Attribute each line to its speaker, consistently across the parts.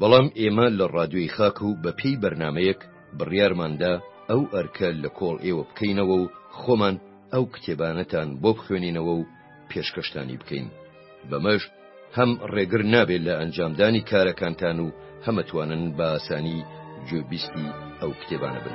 Speaker 1: بەڵام ئێمە لە ڕادیۆی خاک و بە پێی بەرنامەیەک بڕیارمان دا ئەو ئەرکە لە کۆڵ ئێوە بکەینەوە و خۆمان ئەو کتێبانەتان بۆ بخوێنینەوە و پێشکەشتانی بکەین بەمەش هەم ڕێگر نابێت لە ئەنجامدانی کارەکانتان و هەمەتوانن بە ئاسانی گوێبیستی ئەو کتێبانە بن.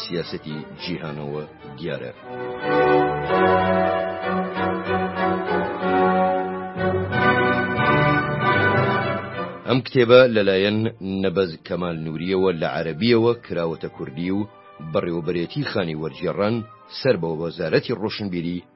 Speaker 1: سیاسەتی جیهانەوە دیارە. ئەم کتێبە لەلایەن نەبەز کەمال نووریەوە لە عەربیەوە کراوەتە کوردی و بەڕێوەبەرێتی خانی وەرگێڕان سەر بە وەزارەتی ڕۆشنبیری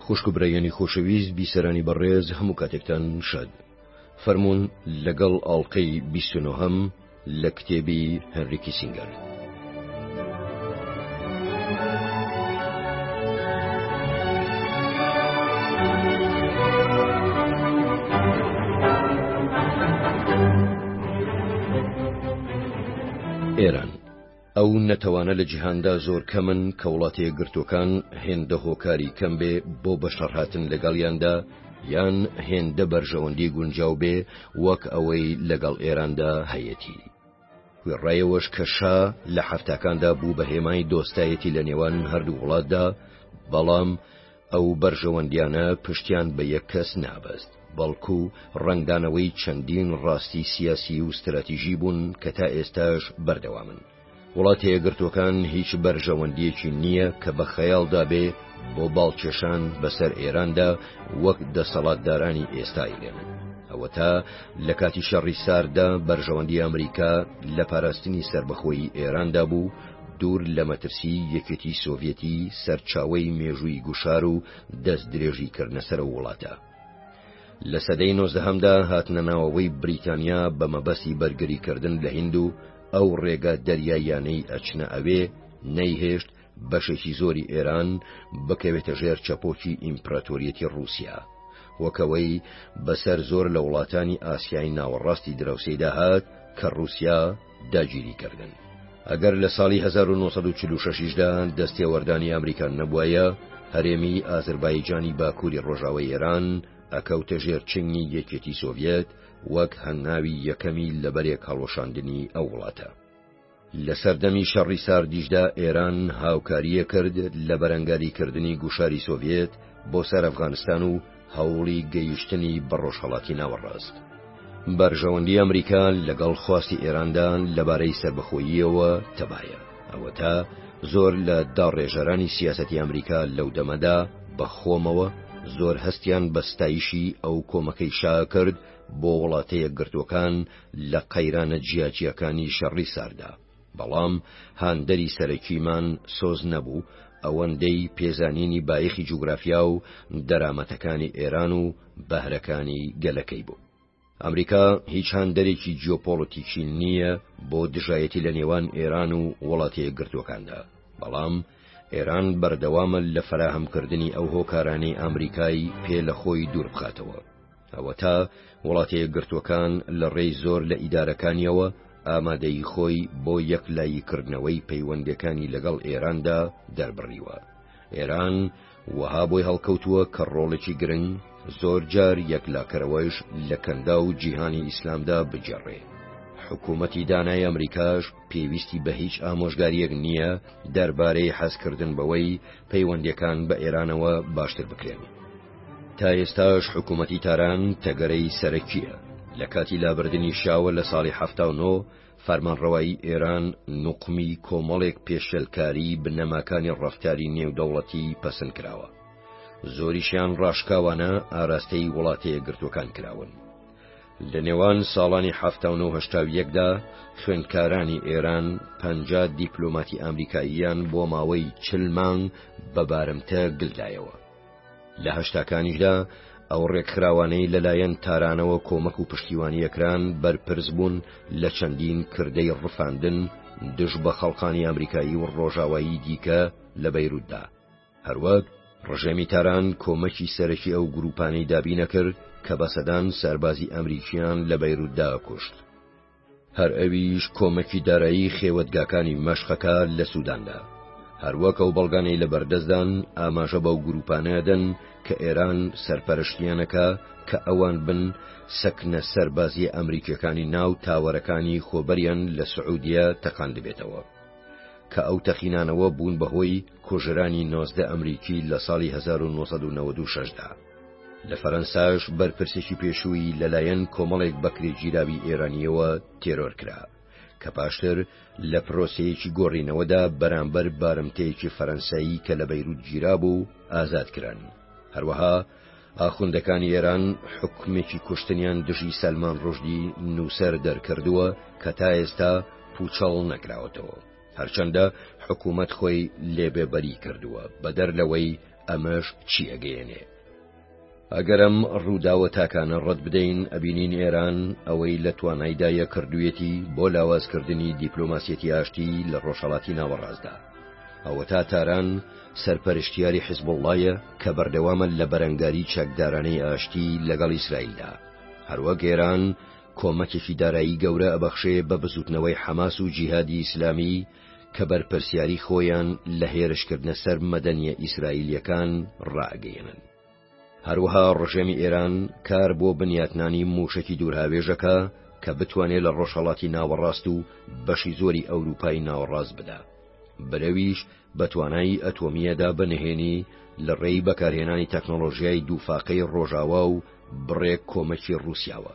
Speaker 1: خوشک و برایانی خۆشەویست بیسەرانی بەڕێز هەموو کاتێکتان شاد فەرموون لەگەڵ ئاڵقەی بیست و نۆهەم لە کتێبی هەنری کیسینگەر. ئەو نەتەوانە لە جیهاندا زۆر کەمن کە وڵاتەیەکگرتووەکان هێندە هۆکاری کەم بێ بۆ بەشەڕهاتن لەگەڵیاندا یان هێندە بەرژەوەندی گونجاو بێ وەک ئەوەی لەگەڵ ئێراندا هەیەتی. وێڕایەوەش کە شا لە حەفتاکاندا بوو بە هێمای دۆستایەتی لە نێوان هەردوو وڵاتدا، بەڵام، ئەو بەرژەوەندیانە پشتیان بە یەک کەس نابەست، بەڵکو ڕەنگدانەوەی چەندین ڕاستی سیاسی و ستراتیژی بوون کە تا ئێستاش بەردەوامن. وڵاتە یەکگرتووەکان هیچ بەرژەوەندیەکی نییە کە بە خەیاڵدا بێ بۆ باڵکێشان بەسەر ئێراندا وەک دەسەڵاتدارانی ئێستا ئیرەن. ئەوەتا لە کاتی شەڕی سارددا بەرژەوەندی ئەمریکا لە پاراستنی سەربەخۆیی ئێراندا بوو، دوور لە مەترسی یەکێتی سۆڤیەتی سەرچاوەی مێژووی گوشار و دەست درێژی کردنە سەر ئەو وڵاتە. لە سەدەی نۆزدەهەمدا هاتنە ناوەوەی بریتانیا بە مەبەستی بەرگری کردن لە هیند و ئەو ڕێگە دەریاییانەی ئەچنە ئەوێ نەیهێشت بەشێکی زۆری ئێران بکەوێتە ژێر چەپۆکی ئیمپراتۆریەتی ڕووسیا. وەکەوەی بەسەر زۆر لە وڵاتانی ئاسیای ناوەڕاستی دراوسێیدا هات کە ڕووسیا داگیری کردن ئەگەر لە ساڵی 1946 دا دەستێوەردانی ئەمریکان نەبووایە هەرێمی ئازربایجانی باکووری ڕۆژاوی ئێران ئەکەوتە ژێر چنگی یەکێتی سۆڤەت وەک هەنگاوی یەکەمی لەبەرێک هەڵوەشاندنی ئەو وڵاتە لە سەردەمی شەڕی ساردیشدا ئێران هاوکاریە کرد لە بەرەنگاریکردنی گوشاری سۆڤێت بۆ سەر ئەفغانستان و هەوڵی گەیشتنی بە ڕۆژهەڵاتی ناوەڕاست. بەرژەوەندی ئەمریکا لەگەڵ خواستی ئێراندا لەبارەی سەربەخۆییەوە تەبایە، ئەوەتا زۆر لە داڕێژەرانی سیاسەتی ئەمریکا لەو دەمەدا بە خۆمەوە زۆر هەستیان بە ستایشی ئەو کۆمەکەی شا کرد بۆ وڵاتەیەکگرتووەکان لە قەیرانە جیاجیاکانی شەڕی ساردا. بەڵام هاندەری سەرەکیمان سۆز نەبوو، ئەوەندەی پێزانینی بایەخی جوگرافیا و دەرامەتەکانی ئێران و بەهرەکانی گەلەکەی بوو. ئەمریکا هیچ هاندەرێکی جیۆپۆڵەتیکی نییە بۆ دژایەتی لە نێوان ئێران و وڵاتە یەکگرتووەکاندا، بەڵام ئێران بەردەوامە لە فەراهەمکردنی ئەو هۆکارانەی ئامریکای پێ لە خۆی دوور بخاتەوە. ئەوەتا وڵاتەیەکگرتووەکان لە ڕێی زۆر لە ئیدارەکانیەوە ئامادەیی خۆی بۆ یەکلاییکردنەوەی پەیوەندیەکانی لەگەڵ ئێراندا دەربڕیوە. ئێران وەها بۆی هەڵکەوتووە کە ڕۆڵێکی گرنگ، زۆر جار یەکلاکەرەوەش لە کەنداو و جیهانی ئیسلامدا بگێڕێ. حکوومەتی دانای ئەمریکاش پێویستی بە هیچ ئامۆژگارییەک نییە دەربارەی حەزکردن بەوەی پەیوەندیەکان بە ئێرانەوە باشتر بکرێن. تا ئێستاش حکوومەتی تاران تەگەرەی سەرەکییە. لە کاتی لابردنی شاوە لە ساڵی حەفتا و نۆ، فەرمانڕەوایی ئێران نوقمی کۆمەڵێک پێشێلکاری بنەماکانی ڕەفتاری نێودەوڵەتی پەسند کراوە. زۆریشیان ڕاشکاوانە ئاراستەی وڵاتەیەکگرتووەکان کراون. لە نێوان ساڵانی حەفتا و نۆ و هەشتا و یەک دا، خوێندکارانی ئێران پەنجا دیپلۆماتی ئامریکاییان بۆ ماوەی چل مانگ بە بارمتە گلدایەوە. لە هەشتاکانیشدا ئەو ڕێکخراوانەی لەلایەن تارانەوە کۆمەک و پشتیوانیەکران بەرپرس بوون لە چەندین کردەی ڕفاندن دژ بە خەڵقانی ئەمریکایی و ڕۆژاوایی دیکە لە بەیروتدا هەروەک ڕژێمی تاران کۆمەکی سەرەکی ئەو گروپانەی دابینەکرد کە بەسەدان سەربازی ئەمریکیان لە بەیروتدا کوشت. هەر ئەویش کۆمەکی دارایی خێوەتگاکانی مەشقەکە لە سووداندا. هەروەک ئەو بەڵگانەی لە بەردەستدان ئاماژە بەو گروپانەدەن کە ئێران سەرپەرشتیانەکە کە ئەوان بن سەکنە سەربازیە ئەمریکیەکانی ناو تاوەرەکانی خۆبەریان لە سعودیە تەقاندبێتەوە کە ئەو تەقینانەوە بوون بەهۆی کوژرانی نۆزدە ئەمریکی لە ساڵی 1996دا. لە فەرەنساش بەرپرسێکی پێشووی لەلایەن کۆمەڵێک بەکرێگیراوی ئێرانیەوە تێرۆر کرا کە پاشتر لە پرۆسەیەکی گۆڕینەوەدا بەرامبەر بارمتەیەکی فەرەنسایی کە لە بەیروت گیرا بوو ئازاد کران هەروەها ئاخوندەکانی ئێران حکومێکی کوشتنیان دژی سەلمان ڕژدی نووسەر دەرکردووە کە تا ئێستا پوچەڵ نەکراوەتەوە هەرچەندە حکوومەت خۆی لێبێبەری کردووە بەدەر لەوەی ئەمەش چی ئەگەیەنێ؟ ئەگەرم ڕووداوە تاکانە ڕەت بدەین ئەبینین ئێران ئەوەی لە توانایدایە کردویەتی بۆ لاوازکردنی دیپلۆماسیەتی ئاشتی لە ڕۆژهڵاتی ناوەڕاستدا ئەوە تا تاران سەرپەرشتیاری حزبوڵایە کە بەردەوامە لە بەرەنگاری چەکدارانەی ئاشتی لەگەڵ ئیسرائیلدا هەروەک ئێران کۆمەکێکی دارایی گەورە ئەبەخشێ بە بزوتنەوەی حەماس و جیهادی ئیسلامی کە بەرپرسیاری خۆیان لە هێرشکردنە سەر مەدەنیە ئیسرائیلیەکان ڕائەگەیەنن. هەروەها ڕژێمی ئێران کار بۆ بنیاتنانی موشەکی دوورهاوێژەکە کە بتوانێ لە ڕۆژهەڵاتی ناوەڕاست و بەشی زۆری ئەوروپای ناوەڕاست بدا. برەویش بە توانای ئەتۆمیەدا بە نهێنی لە ڕێی بەکارهێنانی تەکنۆلۆژیای دووفاقەی ڕۆژاوا و بڕێک کۆمەکی ڕوسیاوە.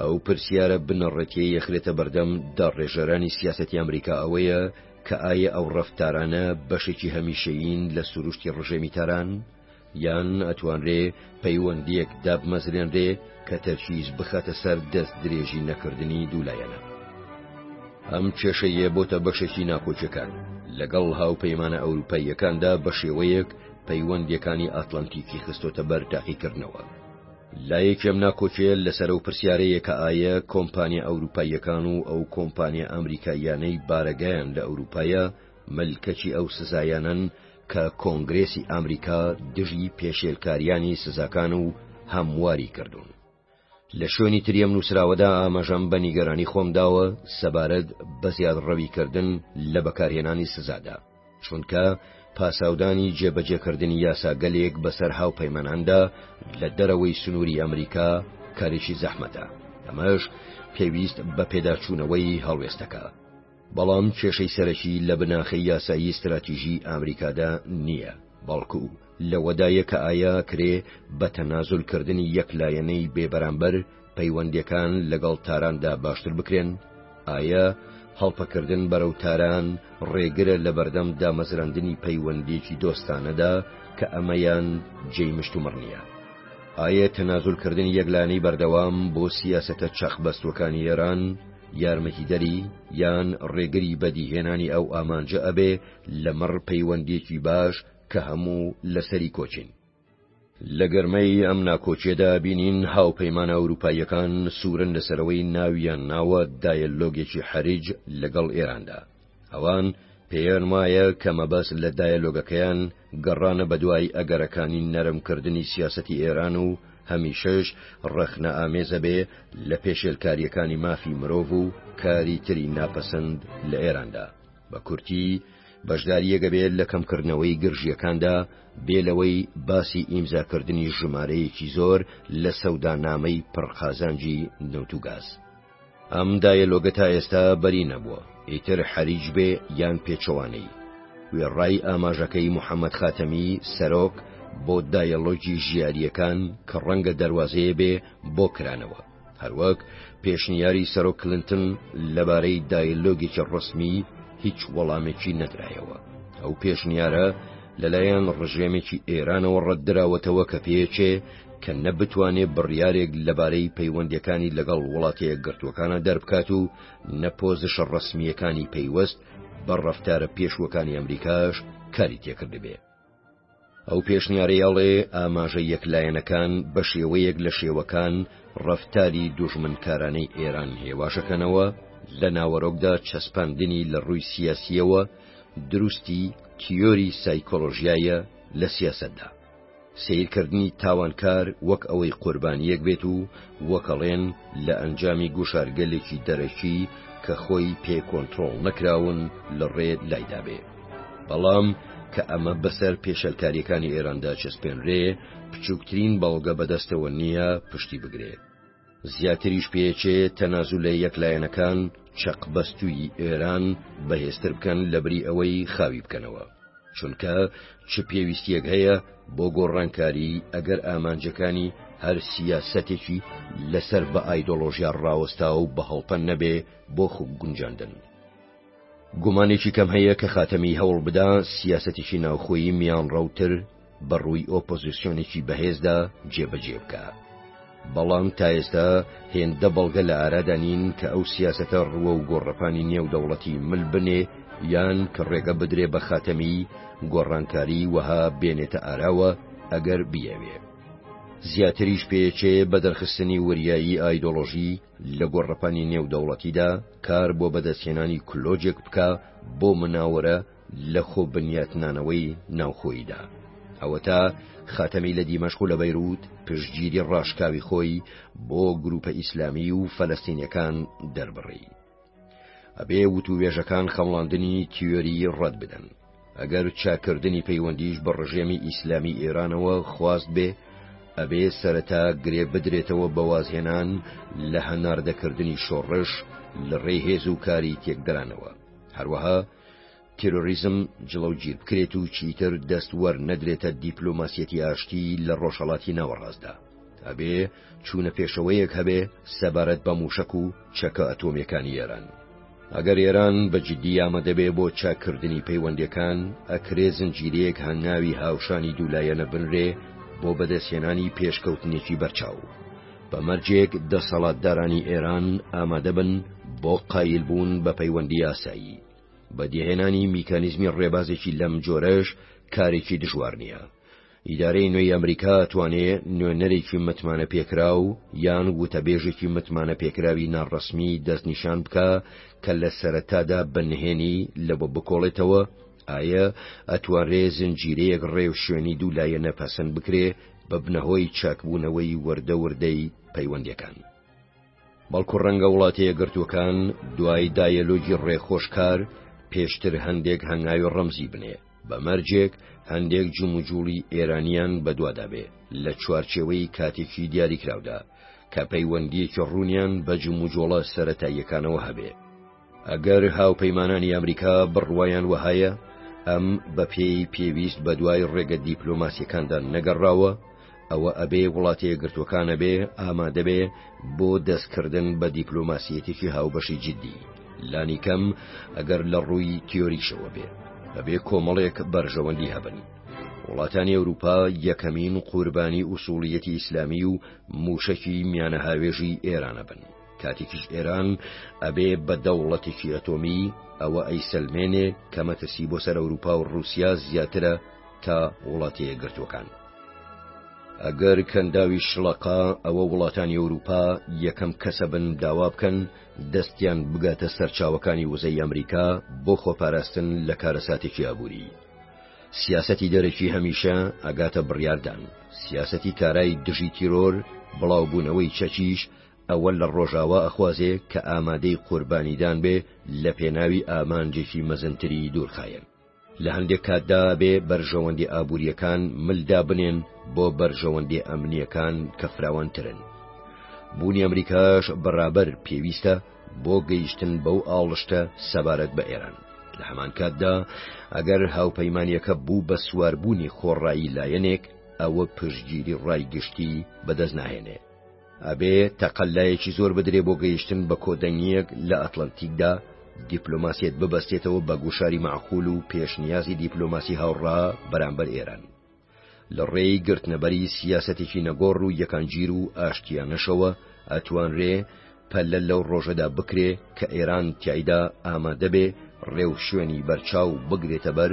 Speaker 1: ئەو پرسیارە بنەڕەتیەی یەخرێتە بەردەم داڕێژەرانی سیاسەتی ئەمریکا ئەوەیە کە ئایە ئەو ڕەفتارانە بەشێکی هەمیشەیین لە سروشتی ڕژێمی تاران؟ یان ئەتوانرێ پەیوەندیەک دابمەزرێنرێ کە تەرکیز بخاتە سەر دەست درێژی نەکردنی دوولایەنە. ئەم کێشەیە بۆتە بەشێکی ناکۆکیەکان لەگەڵ هاوپەیمانە ئەوروپاییەکاندا بە شێوەیەک پەیوەندیەکانی ئاتلەنتیکی خستۆتە بەر تاقیکردنەوە. لایەکی ئەم ناکۆکیە لەسەر ئەو پرسیارەیە کە ئایە کۆمپانیا ئەوروپاییەکان و ئەو کۆمپانیا ئامریکاییانەی بارەگایان لە ئەوروپایە ملکەچی ئەو سزایانەن کە کۆنگرێسی ئامریکا دژی پێشێلکاریانی سزاکان و هەمواری کردوون. لە شوێنی تری ئەم نووسراوەدا ئاماژەم بە نیگەرانی خۆم داوە سەبارەت بە زیادڕەوی کردن لە بەکارهێنانی سزادا. چونکە پاساودانی جێبەجێکردنی یاساگەلێک بەسەر هاوپەیماناندا لە دەرەوەی سنووری ئەمریکا کارێکی زەحمەتە ئەمەش پێویست بە پێداچوونەوەی هەڵوێستەکە بەڵام کێشەی سەرەکی لە بناخەی یاسایی استراتیژی ئامریکادا نییە. بەڵکو لەوەدایە کە ئایا کرێ بە تەنازول کردنی یەک لایەنەی بێ بەرامبەر پەیوەندیەکان لەگەڵ تاراندا باشتر بکرێن؟ ئایا هەڵپەکردن بەرەو تاران ڕێگرە لە بەردەم دامەزراندنی پەیوەندیەکی دۆستانەدا کە ئەمەیان جێی مشتومڕ نیە؟ ئایا تەنازول کردنی یەک لایەنەی بەردەوام بۆ سیاسەتە چەق بەستوەکانی ئێران یارمەتیدەری یان ڕێگری بەدیهێنانی ئەو ئامانجە ئەبێ لەمەڕ پەیوەندیەکی باش کە هەموو لەسەری کۆچین. لە گەرمەی ئەم ناکۆکیەدا بینین هاوپەیمانە ئەوروپاییەکان سورن لەسەرەوەی ناویان ناوە دایەلۆگێکی حەرج لەگەڵ ئێراندا. ئەوان پێیان وایە کە مەبەست لە دایەلۆگەکەیان گەڕانە بەدوای ئەگەرەکانی نەرم کردنی سیاسەتی ئێران و هەمیشەش ڕەخنە ئامێزە بێ لە پێشێلکاریەکانی مافی مرۆڤ و کاری تری ناپەسەند لە ئێراندا. بە کورتی، بەشدارییەک ئەبێت لە کەمکردنەوەی گرژییەکاندا، بێ لەوەی باسی ئیمزاکردنی ژمارەیەکی زۆر لە سەودانامەی پڕقازانجی نەوت و گاز. ئەم دایەلۆگە تا ئێستا بەری نەبووە، ئیتر حەریج بێ یان پێچەوانەی. وێڕای ئاماژەکەی محەمەد خاتەمی، سەرۆک، بۆ دایەلۆگی ژیارییەکان، کە ڕەنگە دەروازەیە بێ بۆ کرانەوە، هەروەک پێشنیاری سەرۆک کلنتن لەبارەی دایلۆگێکی ڕسمی هیچ وەڵامێکی نەدرایەوە ئەو پێشنیارە لەلایەن ڕژێمێکی ئێرانەوە ڕەتدراوەتەوە کە پێچێ کە نە بتوانێ بڕیارێک لەبارەی پەیوەندەکانی لەگەڵ وڵاتەیە گرتووەکانە دەربکات و نە پۆزشە ڕسمییەکانی پەیوەست بە ڕفتارە پێشوەکانی ئەمریکاش کاری تێکردبێ. ئەو پێشنیارەی ئەڵێ ئاماژە یەکلایەنەکان بە شێوەیەک لە شێوەکان ڕفتاری دوژمنکارانەی ئێران هێواشەکەنەوە لە ناوەرۆکدا چەسپاندنی لە ڕووی سیاسیەوە دروستی تیۆری سایکۆلۆژیایە لە سیاستدا. سیرکردنی تاوانکار وەک ئەوەی قوربانیەک بێت و وەکەڵێن لە ئەنجامی گوشارگەلێکی دەرەکی کە خۆی پێ کۆنترۆڵ نەکراون لە ڕێ لایدابێ بەڵام کە ئەمە بەسەر پێشەلکاریەکانی ئێراندا چەسپێنرێ بچووکترین بەڵگە بەدەستەوە نییە پشتی بگرێ زیاتریش پێچێ تەنازو لە یەک لایەنەکان چەق بەستووی ئێران بەهێزتر بکەن لە بری ئەوەی خاوی بکەنەوە چونکە چ پێویستیەک هەیە بۆ گۆڕانکاری ئەگەر ئامانجەکانی هەر سیاسەتێکی لەسەر بە ئایدۆلۆژیا ڕاوەستا و بەهڵتە نەبێ بۆ خوب گونجاندن. گومانێکی کەم هەیە کە خاتەمی هەوڵ بدا سیاسەتێکی ناوخۆیی میان ڕەوتر بەڕووی ئۆپۆزیسیۆنێکی بەهێزدا جێبەجێ بکا بەڵام تا ئێستا هێندە بەڵگە لە ئارادا نین کە ئەو سیاسەتە ڕووە و گۆڕەپانی نێو دەوڵەتی مل بنێ یان کە ڕێگە بدرێ بە خاتەمی گۆڕانکاری وەها بێنێتە ئاراوە ئەگەر بیەوێ. زیاتریش پێچێ بە دەرخستنی وریایی ئایدۆلۆژی لە گۆڕەپانی نێودەوڵەتیدا کار بۆ بەدەستهێنانی کلۆجێک بکە بۆ مناوەرە لە خۆ بنیاتنانەوەی ناوخۆییدا. ئەوەتا خاتەمی لە دیمەشق و لە بەیرووت پشتگیری ڕاشکاوی خۆی بۆ گرووپە ئیسلامی و فەلەستینیەکان دەربڕی. ئەبێ وتووێژەکان خەمڵاندنی تیۆریی ڕەد بدەن. ئەگەر چاککردنی پەیوەندیش بە ڕژێمی ئیسلامی ئێرانەوە خواست بێ، ئەبێ سەرەتا گرێ بدرێتەوە بە وازهێنان لە هەناردەکردنی شۆڕش لە ڕێی هێز و کاری تێکدەرانەوە. هەروەها تیرۆریزم جڵەوگیر بکرێت و چیتر دەست وەرنەدرێتە دیپلۆماسیەتی ئاشتی لە ڕۆژهەڵاتی ناوەڕاستدا ئەبێ چوونە پێشەوەیەک هەبێ سەبارەت بە موشک و چەکە ئەتۆمیەکانی ئێران ئەگەر ئێران بە جددی ئامادەبێ بۆ چاککردنی پەیوەندەکان ئەکرێ زنجیرەیەک هەنگاوی هاوشانی دوولایەنە بنرێ بۆ بەدەستهێنانی پێشکەوتنێکی بەرچاو. بە مەرجێک دەسەڵاتدارانی ئێران ئامادە بن بۆ قایل بوون بە پەیوەندی یاسایی بەدیهێنانی میکانیزمی ڕێبازێکی لەم جۆرەش کارێکی دژوار نییە ئیدارەی نوێی ئەمریکا توانێ نوێنەرێکی متمانە پێکرا و یان وتەبێژێکی متمانە پێکراوی ناڕسمی دەستنیشان بکە کە لە سەرەتادا بنهێنی لەوە بکۆڵێتەوە ئایا ئەتوانرێ زنجیرەیەک ڕێو شوێنی دوو لایەنە پەسەند بکرێ ببنە هۆی چاکبوونەوەی وردە وردەی پەیوەندیەکان. بەڵکو ڕەنگە وڵاتە یەکگرتووەکان دوای دایەلۆگی ڕێخۆشکار پێشتر هەندێک هەنگاوی ڕەمزی بنێ بە مەرجێک هەندێک جموجوڵی ئێرانیان بەدوادابێ لە چوارچێوەی کاتێکی دیاریکراودا کە پەیوەندیەکی ڕوونیان بە جموجۆڵە سەرەتاییەکانەوە هەبێ. ئەگەر هاوپەیمانانی ئەمریکا بڕوایان وەهایە ئەم بە پێی پێویست بە دوای ڕێگە دیپلۆماسیەکاندا نەگەڕاوە ئەوە ئەبێ وڵاتەیە گرتوەکانە بێ ئامادەبێ بۆ دەستکردن بە دیپلۆماسیەتێکی هاوبەشی جددی لانیکەم ئەگەر لە ڕووی تیۆریشەوە بێ ئەبێ کۆمەڵێک بەرژەوەندی هەبن. وڵاتانی ئەوروپا یەکەمین قوربانی ئووسڵیەتی ئیسلامی و موشەکی میانە هاوێژی ئێرانە بن. کاتێکیش ئێران ئەبێ بە دەوڵەتێکی ئەتۆمی ئەوە ئەیسەلمێنێ کە مەترسی بۆ سەر ئەوروپا و رووسیا زیاترە تا وڵاتە یەکگرتوەکان. ئەگەر کەنداوی شڵەقا ئەوە وڵاتانی ئەوروپا یەکەم کەسە بن داوا بکەن دەستیان بگاتە سەرچاوەکانی وزەی ئەمریکا بۆ خۆپاراستن لە کارەساتێکی ئابووری. سیاسەتی دەرەکی هەمیشە ئەگاتە بڕیاردان، سیاسەتی کارای دژی تیرۆر، بڵاوبوونەوەی چەکیش ئەوە لە ڕۆژاوا ئەخوازێ کە ئامادەی قوربانیدان بێ لە پێناوی ئامانجێکی مەزنتری دوورخایەن. لە هەندێ کاتدا ئەبێ بەرژەوەندێ ئابوورییەکان مل دابنێن بۆ بەرژەوەندێ ئەمنییەکان کە فراوانترن. بوونی ئەمریکاش بە ڕابەر پێویستە بۆ گەیشتن بەو ئاڵشتە سەبارەت بە ئێران. لە هەمان کاتدا ئەگەر هاوپەیمانییەکە بوو بە سواربوونی خۆڕایی لایەنێک، ئەوە پشتگیری ڕای گشتی بەدەست ناهێنێ. ئەبێ تەقەلایەکی زۆر بدرێ بۆ گەیشتن بە کۆدەنگییەک لە ئەتڵەنتیکدا، دیپلۆماسیەت ببەستێتەوە بە گوشاری مەعقول و پێشنیازی دیپلۆماسی هاوڕا بەرامبەر ئێران. لە ڕێی گرتنەبەری سیاسەتێکی نەگۆڕ و یەکانگیر و ئاشتییانەشەوە ئەتوانرێ پەلە لەو ڕۆژەدا بکرێ کە ئێران تیایدا ئامادەبێ ڕێوشوێنی بەرچاو بگرێتەبەر